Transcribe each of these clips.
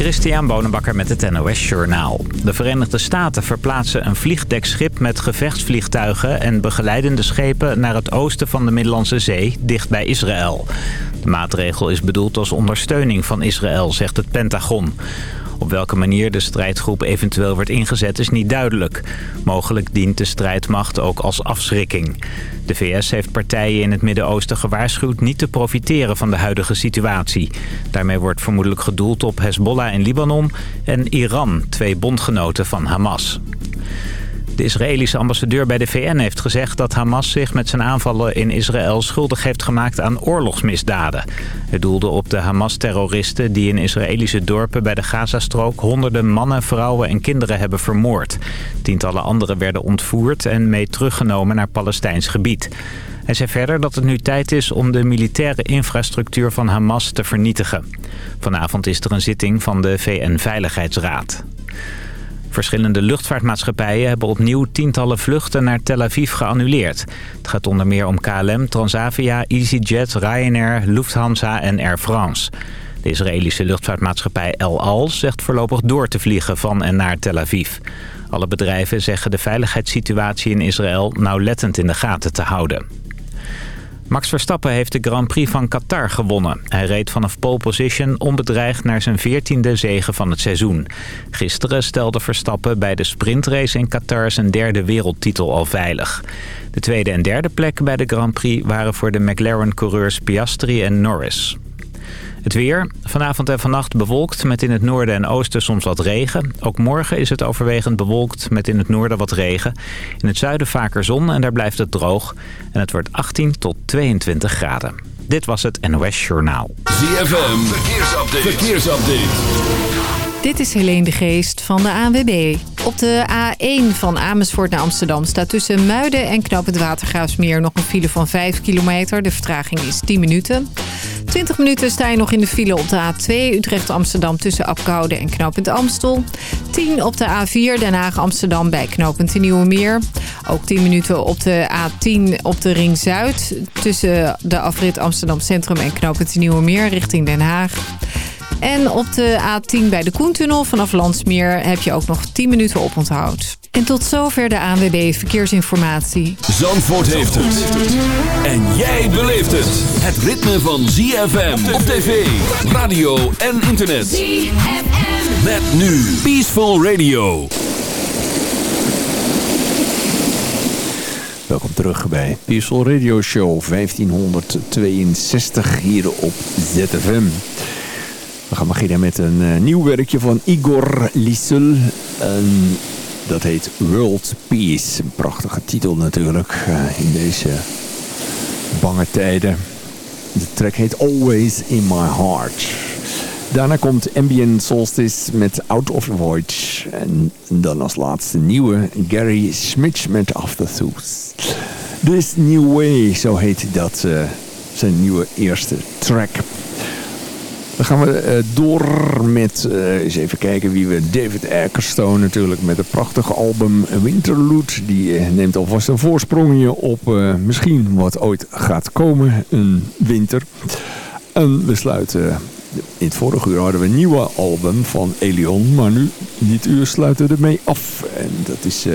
Christian Bonenbakker met het NOS Journaal. De Verenigde Staten verplaatsen een vliegdekschip met gevechtsvliegtuigen en begeleidende schepen naar het oosten van de Middellandse Zee, dicht bij Israël. De maatregel is bedoeld als ondersteuning van Israël, zegt het Pentagon. Op welke manier de strijdgroep eventueel wordt ingezet is niet duidelijk. Mogelijk dient de strijdmacht ook als afschrikking. De VS heeft partijen in het Midden-Oosten gewaarschuwd niet te profiteren van de huidige situatie. Daarmee wordt vermoedelijk gedoeld op Hezbollah in Libanon en Iran, twee bondgenoten van Hamas. De Israëlische ambassadeur bij de VN heeft gezegd dat Hamas zich met zijn aanvallen in Israël schuldig heeft gemaakt aan oorlogsmisdaden. Het doelde op de Hamas-terroristen die in Israëlische dorpen bij de Gazastrook honderden mannen, vrouwen en kinderen hebben vermoord. Tientallen anderen werden ontvoerd en mee teruggenomen naar Palestijns gebied. Hij zei verder dat het nu tijd is om de militaire infrastructuur van Hamas te vernietigen. Vanavond is er een zitting van de VN-veiligheidsraad. Verschillende luchtvaartmaatschappijen hebben opnieuw tientallen vluchten naar Tel Aviv geannuleerd. Het gaat onder meer om KLM, Transavia, EasyJet, Ryanair, Lufthansa en Air France. De Israëlische luchtvaartmaatschappij El Al zegt voorlopig door te vliegen van en naar Tel Aviv. Alle bedrijven zeggen de veiligheidssituatie in Israël nauwlettend in de gaten te houden. Max Verstappen heeft de Grand Prix van Qatar gewonnen. Hij reed vanaf pole position onbedreigd naar zijn veertiende zege van het seizoen. Gisteren stelde Verstappen bij de sprintrace in Qatar zijn derde wereldtitel al veilig. De tweede en derde plek bij de Grand Prix waren voor de McLaren-coureurs Piastri en Norris. Het weer. Vanavond en vannacht bewolkt met in het noorden en oosten soms wat regen. Ook morgen is het overwegend bewolkt met in het noorden wat regen. In het zuiden vaker zon en daar blijft het droog. En het wordt 18 tot 22 graden. Dit was het NOS Journaal. ZFM. Verkeersupdate. Verkeersupdate. Dit is Helene de Geest van de ANWB. Op de A1 van Amersfoort naar Amsterdam staat tussen Muiden en Knap het Watergraafsmeer nog een file van 5 kilometer. De vertraging is 10 minuten. 20 minuten sta je nog in de file op de A2 Utrecht-Amsterdam tussen Apkoude en Knooppunt Amstel. 10 op de A4 Den Haag-Amsterdam bij Knooppunt Nieuwe Meer. Ook 10 minuten op de A10 op de Ring Zuid tussen de afrit Amsterdam Centrum en Knooppunt Nieuwe Meer richting Den Haag. En op de A10 bij de Koentunnel vanaf Landsmeer heb je ook nog 10 minuten oponthoud. En tot zover de ANWB Verkeersinformatie. Zandvoort heeft het. En jij beleeft het. Het ritme van ZFM op tv, radio en internet. ZFM. Met nu Peaceful Radio. Welkom terug bij Peaceful Radio Show 1562 hier op ZFM. We gaan beginnen met een uh, nieuw werkje van Igor Lissel. En dat heet World Peace. Een prachtige titel natuurlijk uh, in deze bange tijden. De track heet Always in My Heart. Daarna komt Ambient Solstice met Out of the Void. En dan als laatste nieuwe Gary Schmitz met Afterthoughts. This New Way, zo heet dat uh, zijn nieuwe eerste track. Dan gaan we uh, door met, uh, eens even kijken wie we... David Eckerstone natuurlijk met het prachtige album Winterlude. Die uh, neemt alvast een voorsprongje op misschien wat ooit gaat komen. Een winter. En we sluiten... In het vorige uur hadden we een nieuwe album van Elion. Maar nu, dit uur sluiten we ermee af. En dat is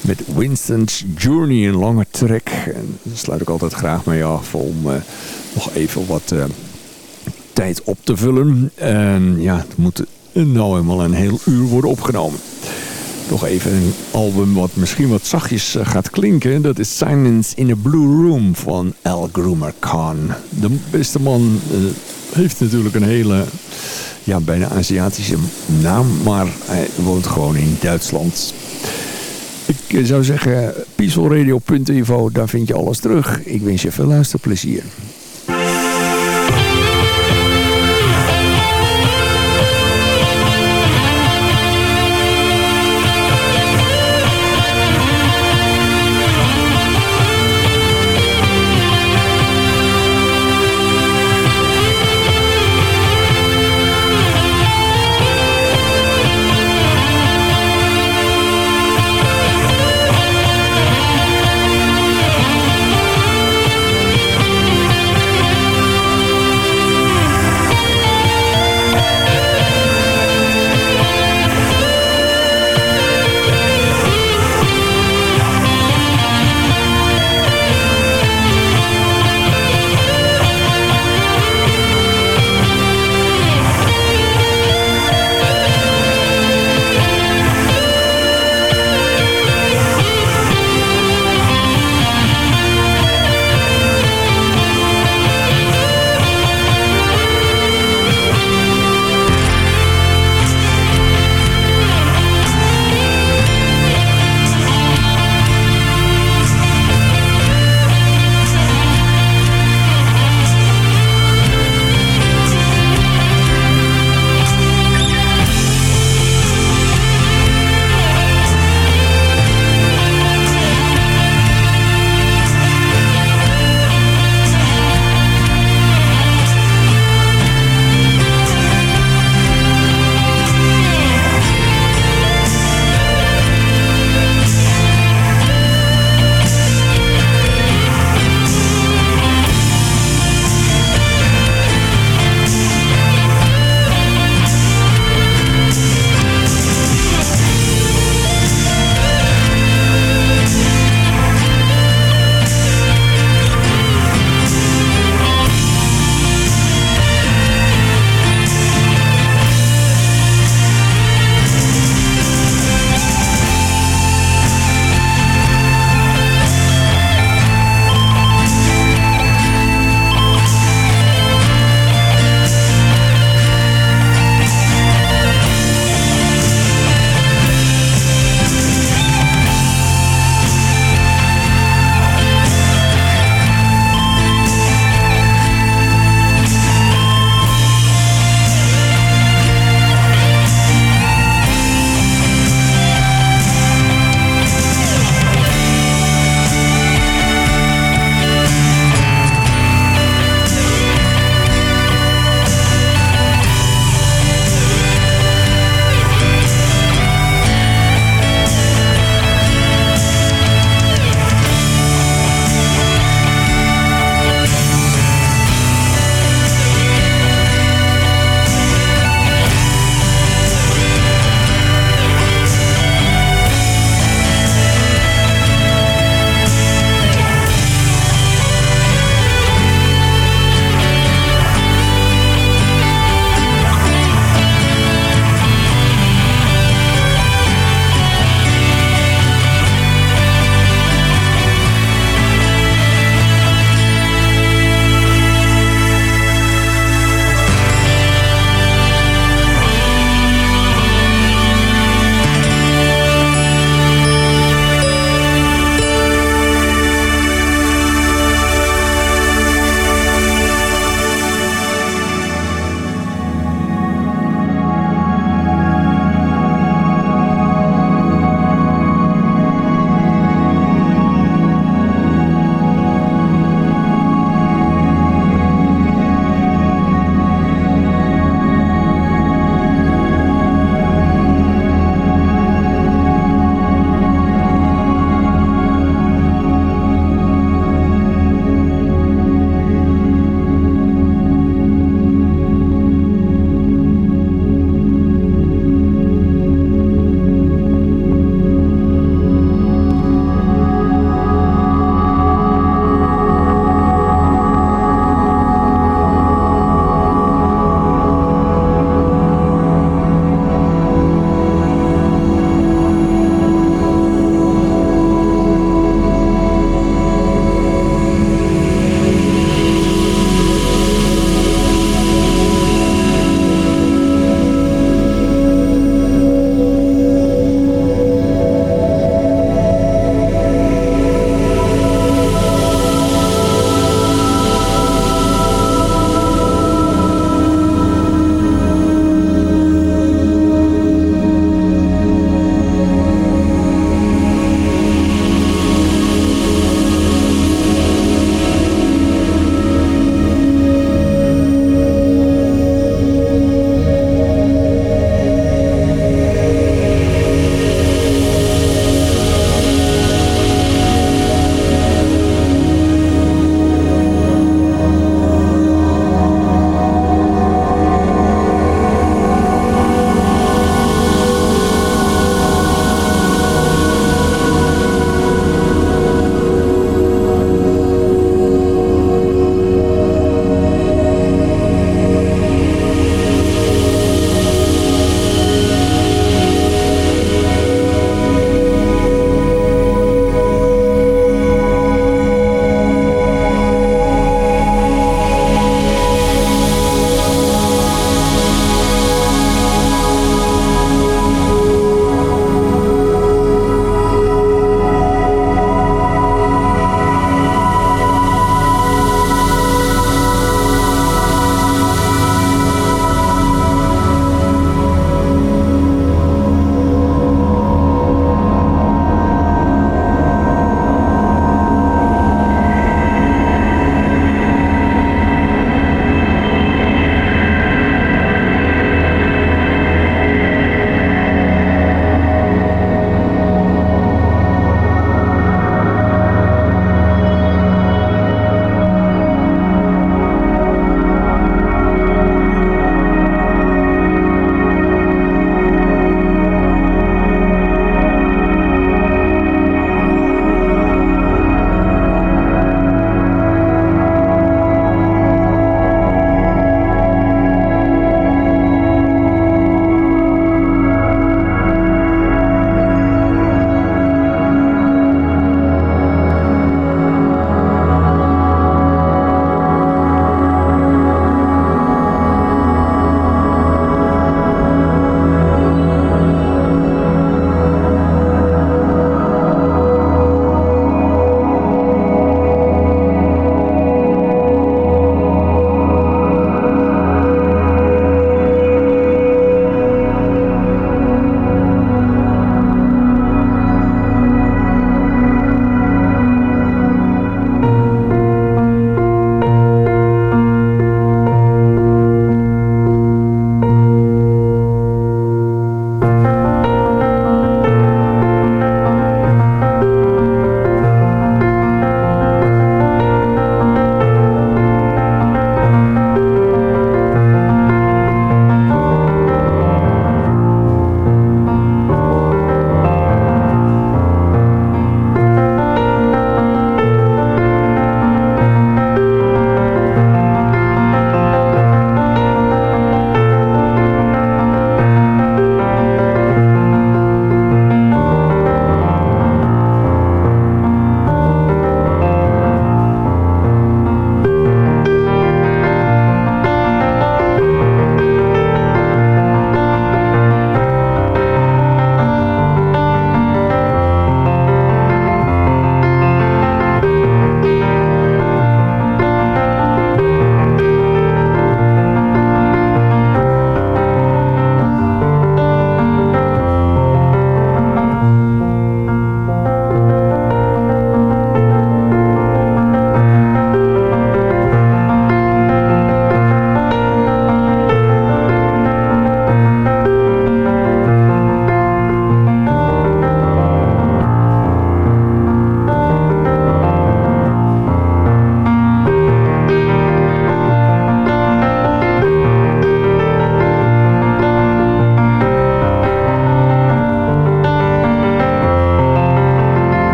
met Winston's Journey, een lange track. En daar sluit ik altijd graag mee af om nog even wat tijd op te vullen. En ja, het moet nou eenmaal een heel uur worden opgenomen. Nog even een album wat misschien wat zachtjes eh, gaat klinken. Dat is Silence in a Blue Room van Al Groomer Khan. De beste man uh, heeft natuurlijk een hele, ja, bijna Aziatische naam. Maar hij woont gewoon in Duitsland. Ik eh, zou zeggen, pieselradio.info, daar vind je alles terug. Ik wens je veel luisterplezier.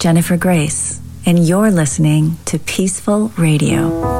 Jennifer Grace, and you're listening to Peaceful Radio.